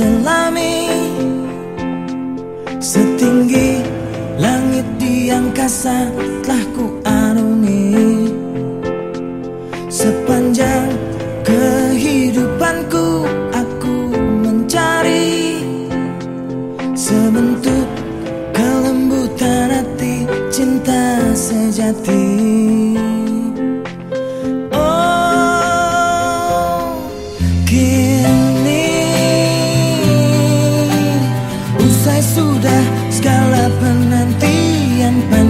selami Setinggi langit di angkasa telah ku arungi. Sepanjang kehidupanku aku mencari Sebentuk kelembutan hati cinta sejati. sudah segala penantian penantian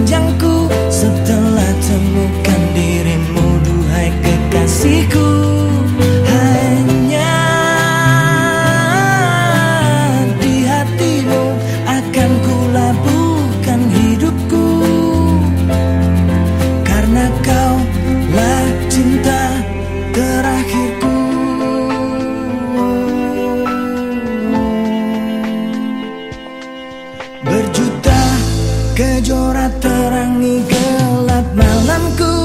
Kejora terang gelap malamku.